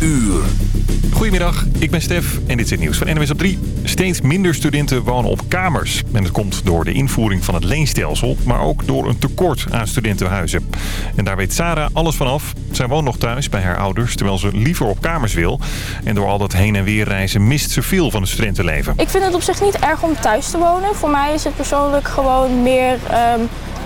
uur. Goedemiddag, ik ben Stef en dit is het nieuws van NWS op 3. Steeds minder studenten wonen op kamers. En dat komt door de invoering van het leenstelsel, maar ook door een tekort aan studentenhuizen. En daar weet Sarah alles van af. Zij woont nog thuis bij haar ouders, terwijl ze liever op kamers wil. En door al dat heen en weer reizen mist ze veel van het studentenleven. Ik vind het op zich niet erg om thuis te wonen. Voor mij is het persoonlijk gewoon meer... ehm,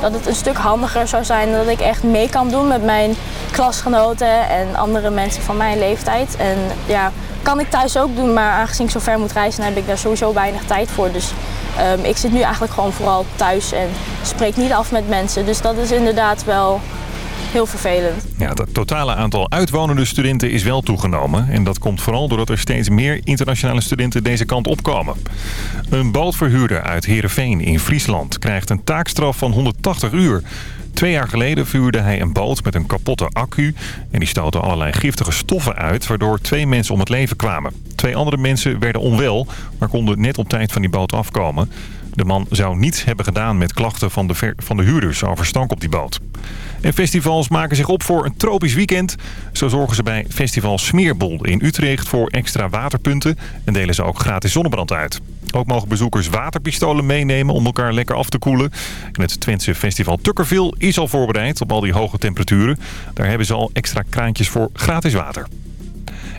dat het een stuk handiger zou zijn dat ik echt mee kan doen met mijn klasgenoten en andere mensen van mijn leeftijd. En ja, kan ik thuis ook doen, maar aangezien ik zo ver moet reizen, heb ik daar sowieso weinig tijd voor. Dus ehm, ik zit nu eigenlijk gewoon vooral thuis en spreek niet af met mensen. Dus dat is inderdaad wel heel vervelend. Ja, het totale aantal uitwonende studenten is wel toegenomen. En dat komt vooral doordat er steeds meer internationale studenten deze kant opkomen. Een bootverhuurder uit Heerenveen in Friesland krijgt een taakstraf van 180 uur. Twee jaar geleden vuurde hij een boot met een kapotte accu. En die stootte allerlei giftige stoffen uit, waardoor twee mensen om het leven kwamen. Twee andere mensen werden onwel, maar konden net op tijd van die boot afkomen. De man zou niets hebben gedaan met klachten van de, van de huurders over stank op die boot. En festivals maken zich op voor een tropisch weekend. Zo zorgen ze bij Festival Smeerbol in Utrecht voor extra waterpunten... en delen ze ook gratis zonnebrand uit. Ook mogen bezoekers waterpistolen meenemen om elkaar lekker af te koelen. En het Twentse festival Tukkerville is al voorbereid op al die hoge temperaturen. Daar hebben ze al extra kraantjes voor gratis water.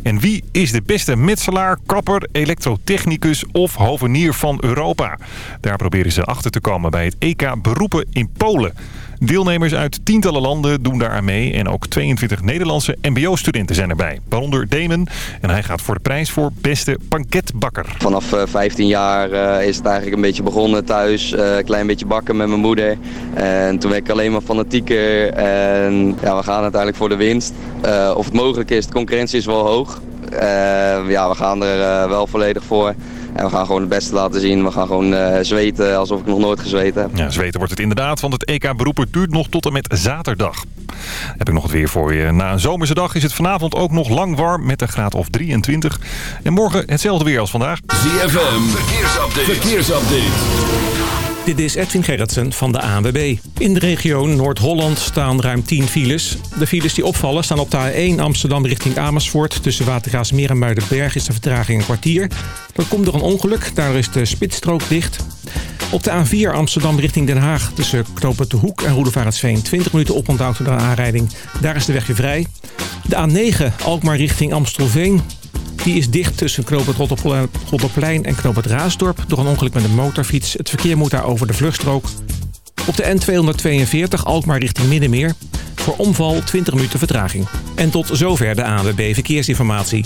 En wie is de beste metselaar, kapper, elektrotechnicus of hovenier van Europa? Daar proberen ze achter te komen bij het EK Beroepen in Polen. Deelnemers uit tientallen landen doen daar aan mee. En ook 22 Nederlandse mbo-studenten zijn erbij. Waaronder Damon. En hij gaat voor de prijs voor beste panketbakker. Vanaf eh, 15 jaar eh, is het eigenlijk een beetje begonnen thuis. eh, Een klein beetje bakken met mijn moeder. En toen werd ik alleen maar fanatieker. En ja, we gaan uiteindelijk voor de winst. Eh, of het mogelijk is, de concurrentie is wel hoog. Eh, ja, we gaan er eh, wel volledig voor. En we gaan gewoon het beste laten zien. We gaan gewoon eh, zweten alsof ik nog nooit gezweten heb. Ja, zweten wordt het inderdaad, want het EK Beroepen duurt nog tot en met zaterdag. Heb ik nog het weer voor je. Na een zomerse dag is het vanavond ook nog lang warm met een graad of 23. En morgen hetzelfde weer als vandaag. ZFM, verkeersupdate. verkeersupdate. Dit is Edwin Gerritsen van de ANWB. In de regio Noord-Holland staan ruim 10 files. De files die opvallen staan op de A1 Amsterdam richting Amersfoort. Tussen Watergaasmeer en Muidenberg is de vertraging een kwartier. Dat komt door een ongeluk, daar is de spitsstrook dicht. Op de A4 Amsterdam richting Den Haag tussen Knopen de Hoek en Roedevaartsveen 20 minuten oponthoud door een aanrijding. Daar is de weg weer vrij. De A9 Alkmaar richting Amstelveen. Die is dicht tussen Knoop het Rotterplein- en Knoop het Raasdorp... door een ongeluk met een motorfiets. Het verkeer moet daar over de vluchtstrook. Op de N242 Alkmaar richting Middenmeer. Voor omval 20 minuten vertraging. En tot zover de ANWB Verkeersinformatie.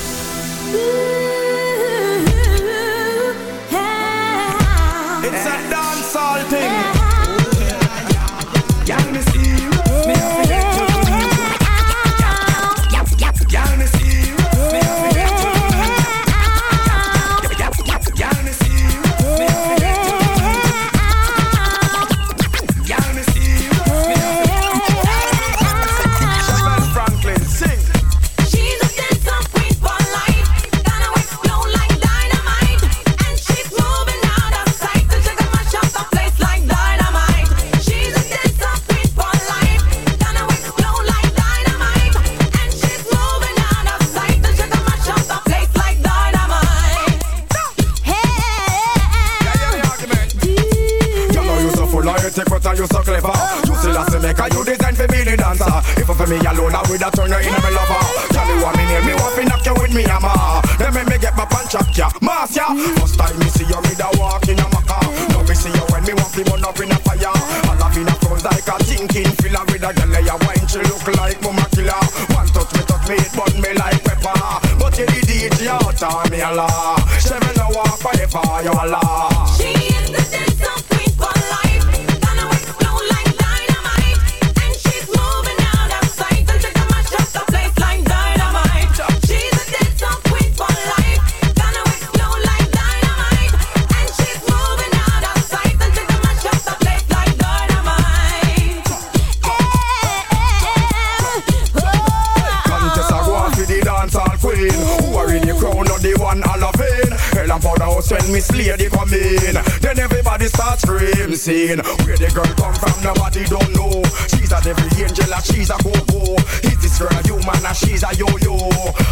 angel and she's a go-go. Is this girl a human and she's a yo-yo?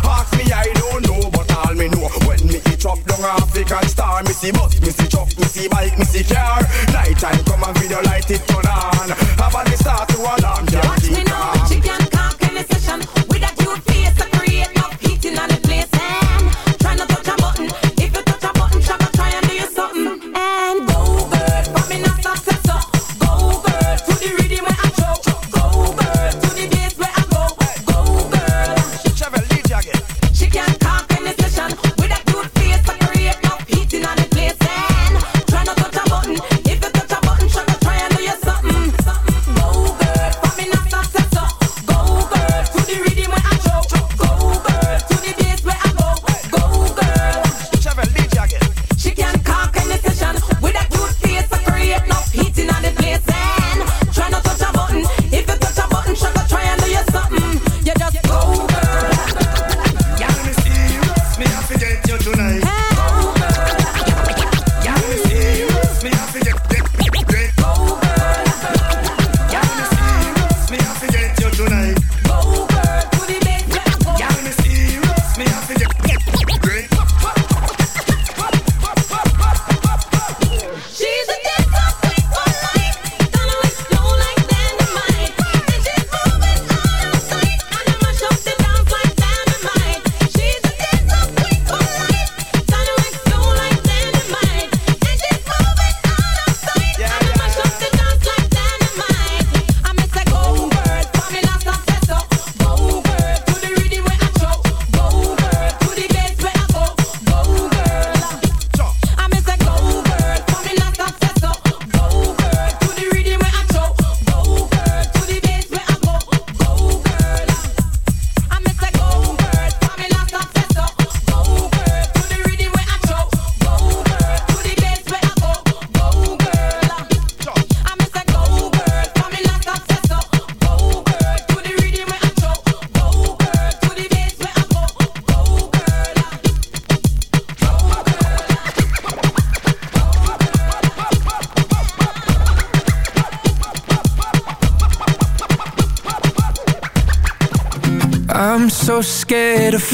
Ask me, I don't know, but all me know. When me eat up down African star Me see bus, me see truck, me see bike, me see car. Night time come and video light it turn on.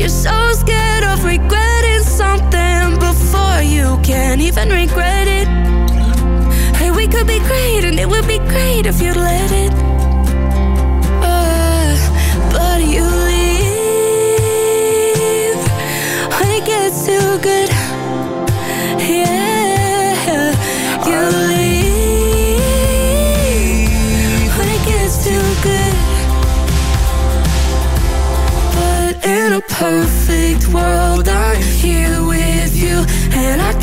You're so scared of regretting something before you can even regret it. Hey, we could be great, and it would be great if you'd let it.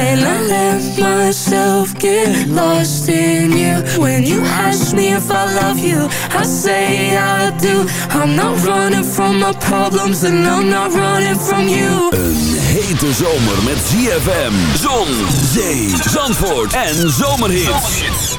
And I let myself get lost in you. When you ask me if I love you I say I do. I'm not running from my problems And I'm not running from you. Een hete zomer met ZFM Zon, zee, zandvoort en zomerhits.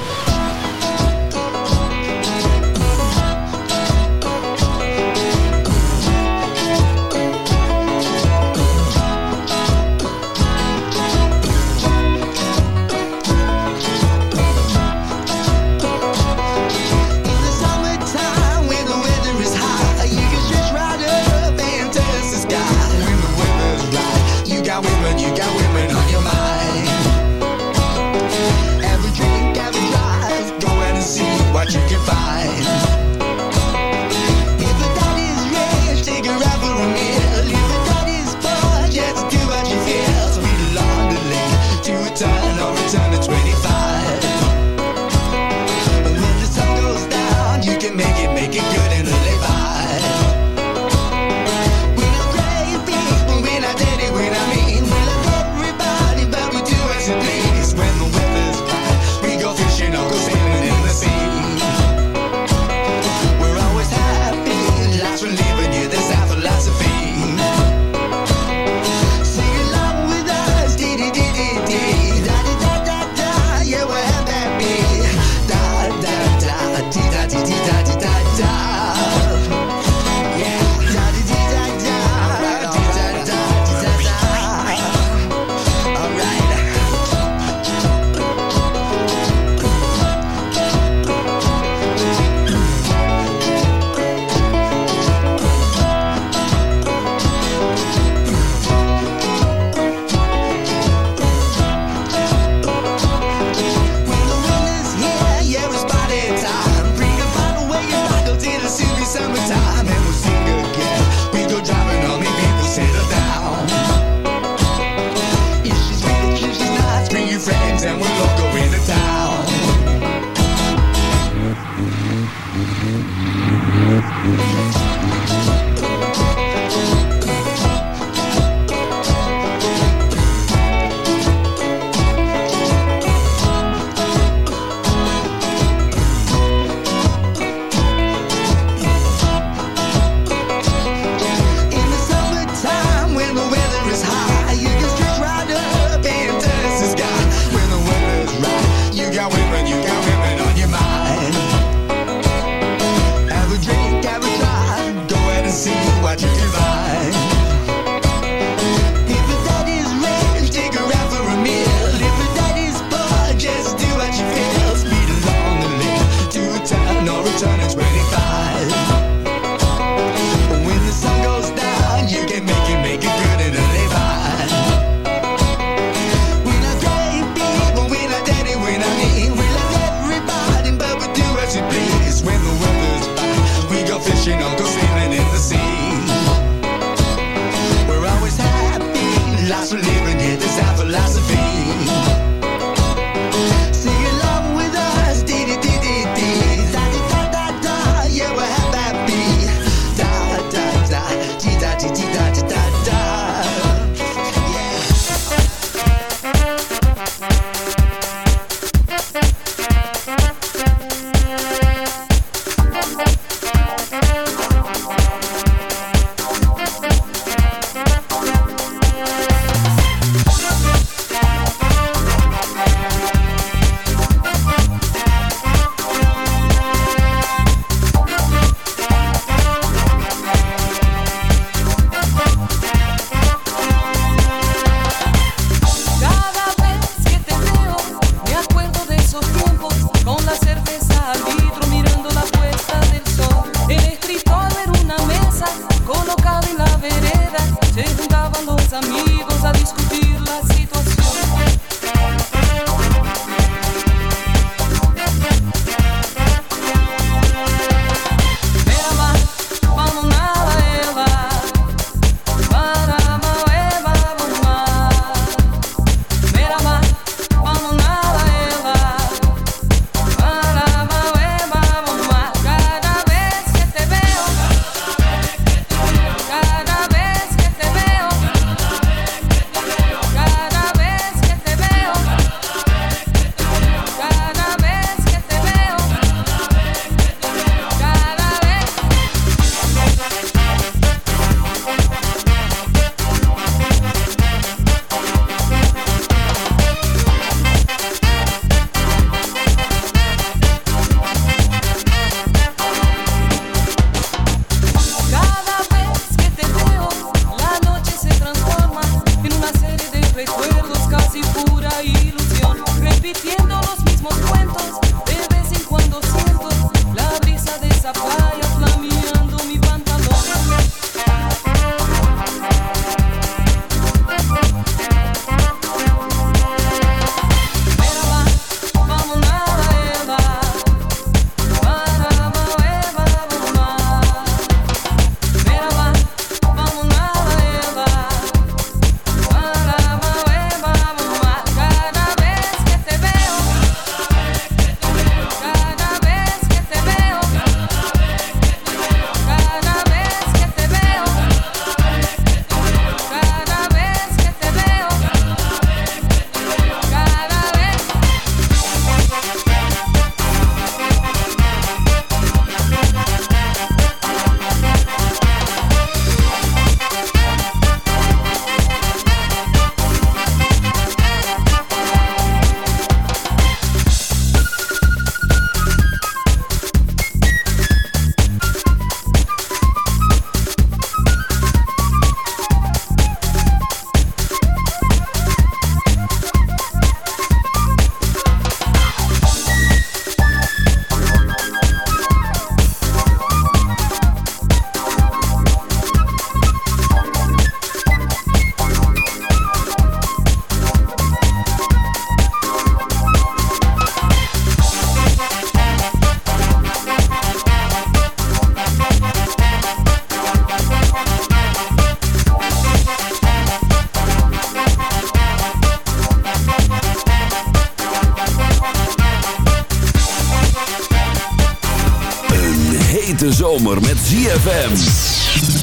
ZFM.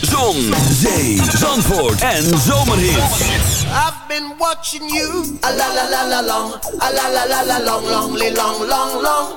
Zon, zee, zandvoort en zomerhits. I've been watching you. A la la la la long. A la la la la long, long, long, long, long.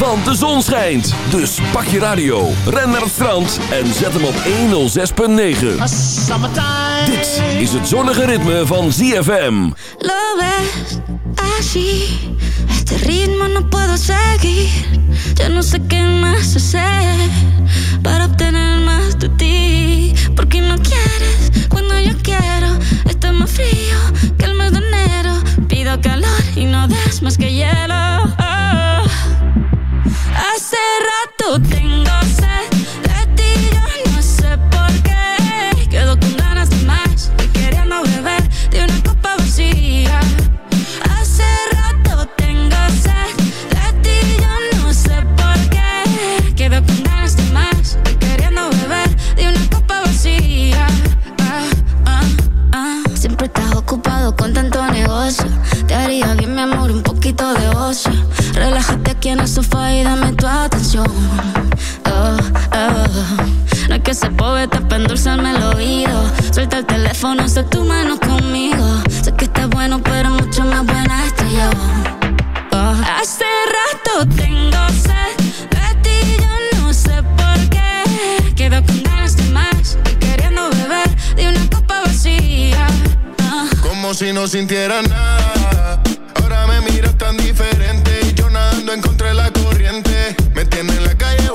Want de zon schijnt. Dus pak je radio, ren naar het strand en zet hem op 106.9. Dit is het zonnige ritme van ZFM. Lo ves así, este ritmo no puedo seguir. Ya no sé qué más hacer para obtener más de ti. Porque no quieres cuando yo quiero. Está más frío que el mes de enero. Pido calor y no das más que hielo. Hace rato tengo sed de ti, yo no sé por qué. Quedo con No es que se poeta para endulzarme el oído. Suelta el teléfono, sé tu mano conmigo. Sé que estás bueno, pero mucho más buena estoy yo. Oh. Hace rato tengo sed de ti, yo no sé por qué. Quedo con ganas de más y queriendo beber de una copa vacía. Ah. Como si no sintiera nada. Ahora me miras tan diferente y yo nadando en contra de la corriente. Me tiene en la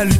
La lutte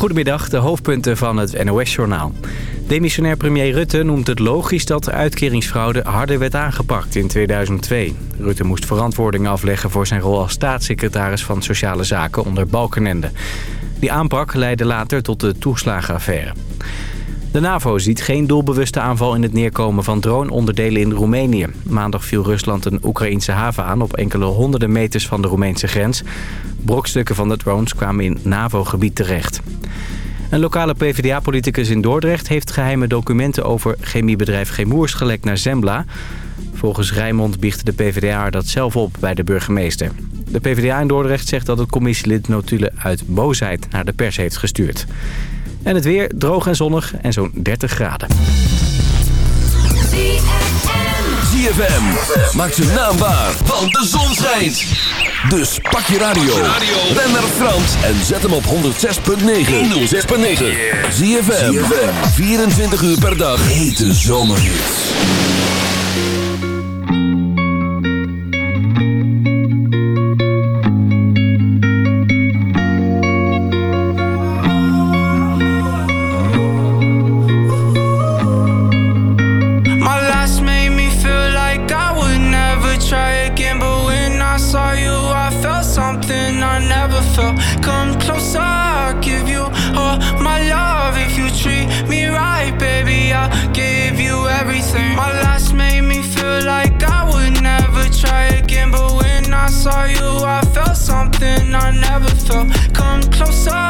Goedemiddag, de hoofdpunten van het NOS-journaal. Demissionair premier Rutte noemt het logisch dat de uitkeringsfraude harder werd aangepakt in 2002. Rutte moest verantwoording afleggen voor zijn rol als staatssecretaris van Sociale Zaken onder Balkenende. Die aanpak leidde later tot de toeslagenaffaire. De NAVO ziet geen doelbewuste aanval in het neerkomen van droneonderdelen in Roemenië. Maandag viel Rusland een Oekraïnse haven aan op enkele honderden meters van de Roemeense grens. Brokstukken van de drones kwamen in NAVO-gebied terecht. Een lokale PvdA-politicus in Dordrecht heeft geheime documenten over chemiebedrijf Chemours gelekt naar Zembla. Volgens Rijmond biechtte de PvdA dat zelf op bij de burgemeester. De PvdA in Dordrecht zegt dat het commissielid notulen uit boosheid naar de pers heeft gestuurd. En het weer droog en zonnig en zo'n 30 graden. ZFM maakt zijn naam waar, want de zon schijnt. Dus pak je radio, ren naar Frans en zet hem op 106.9. 106.9. ZFM, 24 uur per dag. Hete zomerhits. come closer.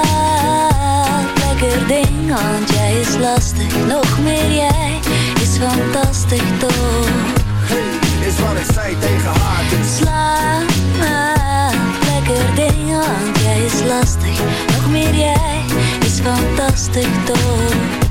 Lekker ding, want jij is lastig. Nog meer jij is fantastisch toch? Is wat ik zei tegen haar, dus Slaap lekker ding, want jij is lastig. Nog meer jij is fantastisch toch?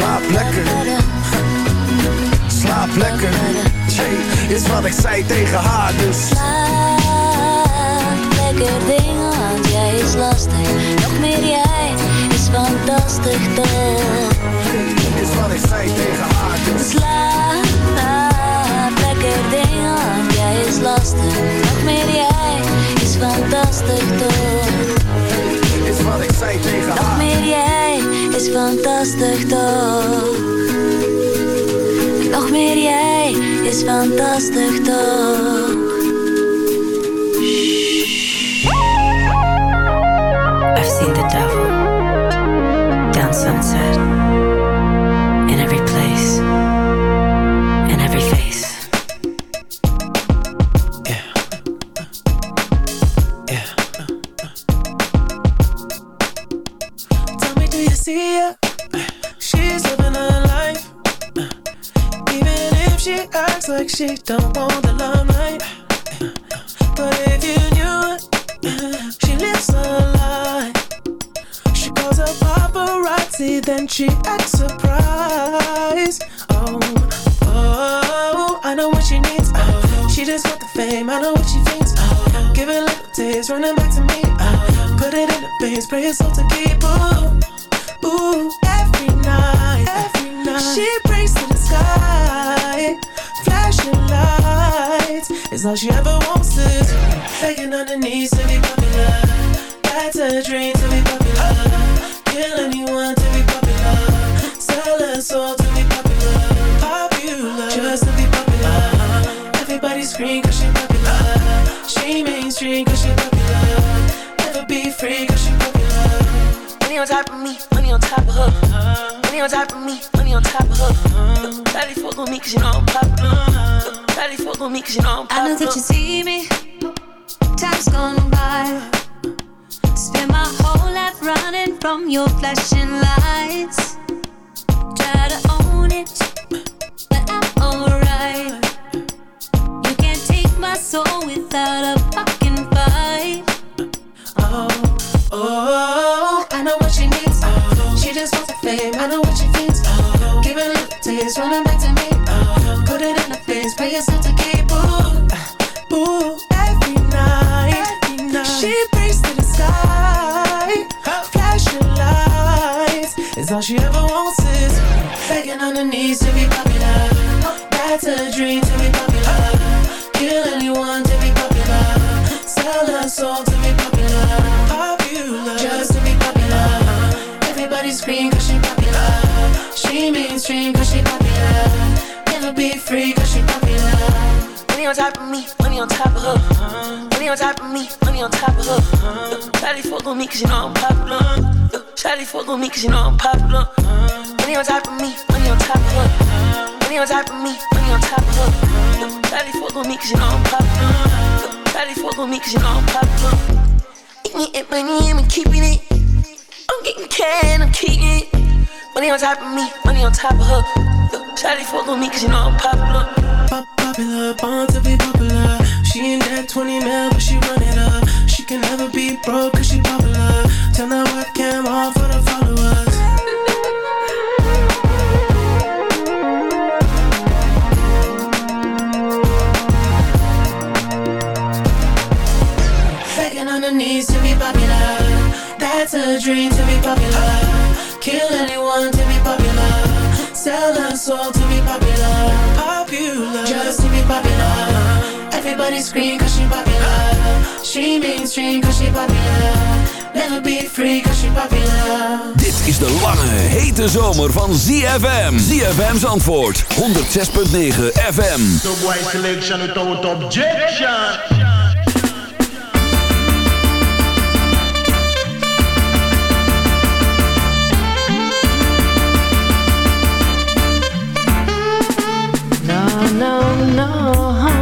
Slaap lekker. Slaap lekker. Jay, is wat ik zei tegen haar dus. Slaap lekker dingen want jij is lastig. Nog meer jij is fantastisch toch? Is wat ik zei tegen haar dus. Slaap lekker dingen want jij is lastig. Nog meer jij is fantastisch toch? Is wat ik zei tegen is fantastisch toch? Nog meer jij is fantastisch toch? I've seen the devil down sunset. cause you know I'm popular. Money on top of me, money on top of her. Money on top of me, money on top of her. Look, daddy fuck on me cause you know I'm popular. Look, daddy fuck on me cause you know I'm popular. Eat me and money, I'm keeping it. I'm getting can, I'm keeping it. Money on top of me, money on top of her. Look, daddy fuck on me cause you know I'm popular. never be free cause you're popular. Dit is de lange, hete zomer van ZFM. ZFM's antwoord, 106.9 FM. The white selection without objection. no, no.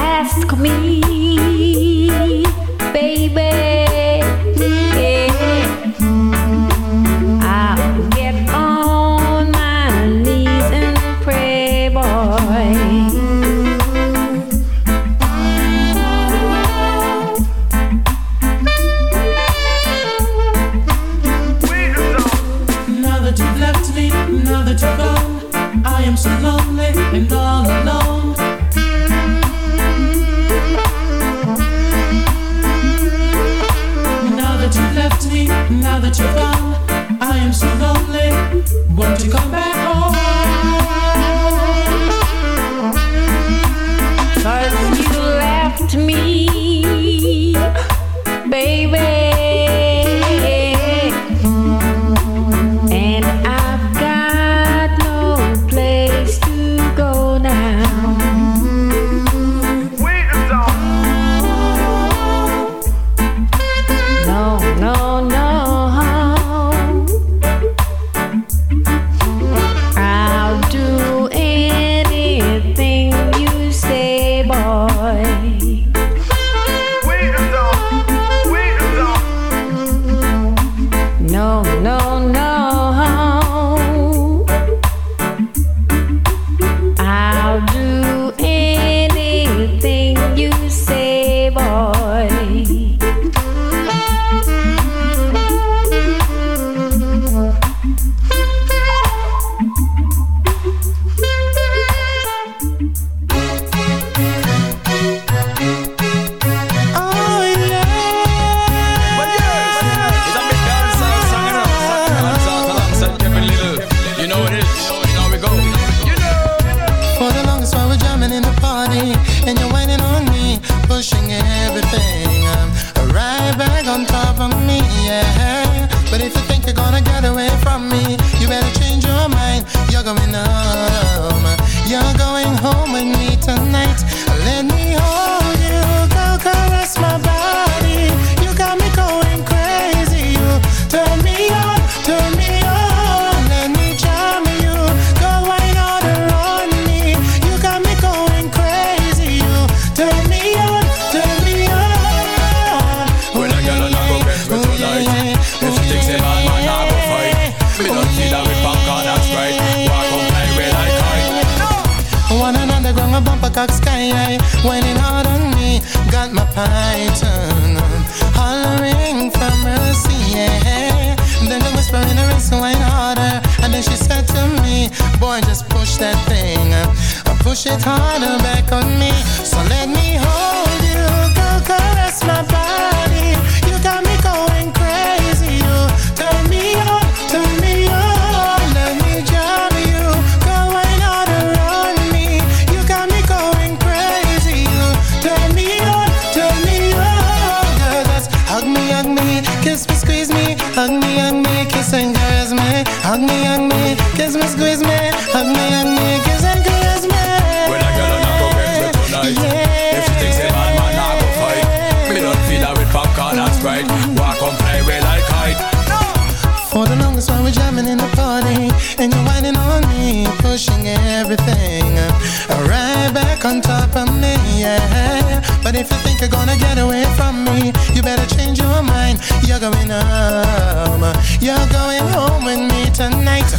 ask me. But if you think you're gonna get away from me, you better change your mind. You're going home. You're going home with me tonight.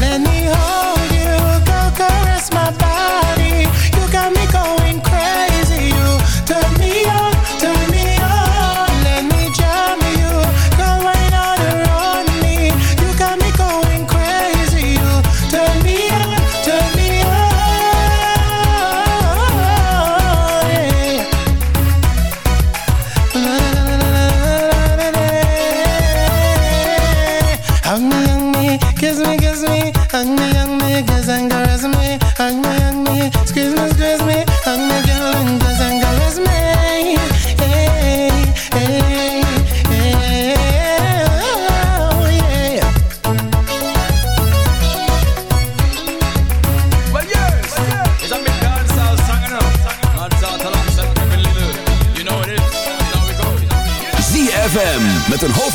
Let me hold you, go caress my body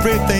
everything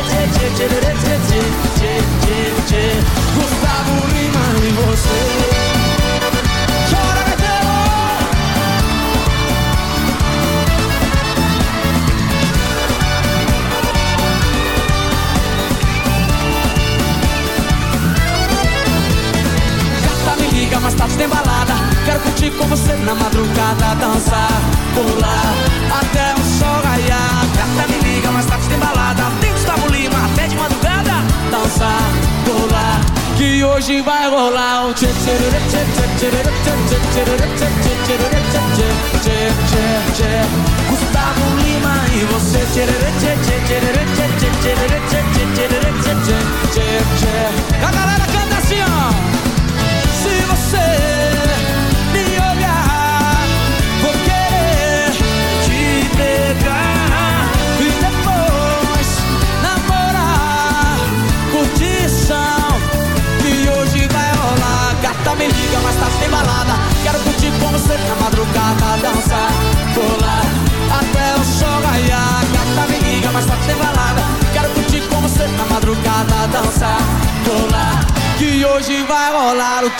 Gustavo Lima e você. Chora! Gata, me liga, mais tarde tem balada Quero curtir com você na madrugada Dançar, pular, até o sol raiar. Gata, me liga, mais tarde tem balada Tem Gustavo Lima, até de madrugada Dançar, pular, que hoje vai rolar tchê Gustavo Lima e você tchê tchê tchê tchê tchê tchê tchê tchê tchê tchê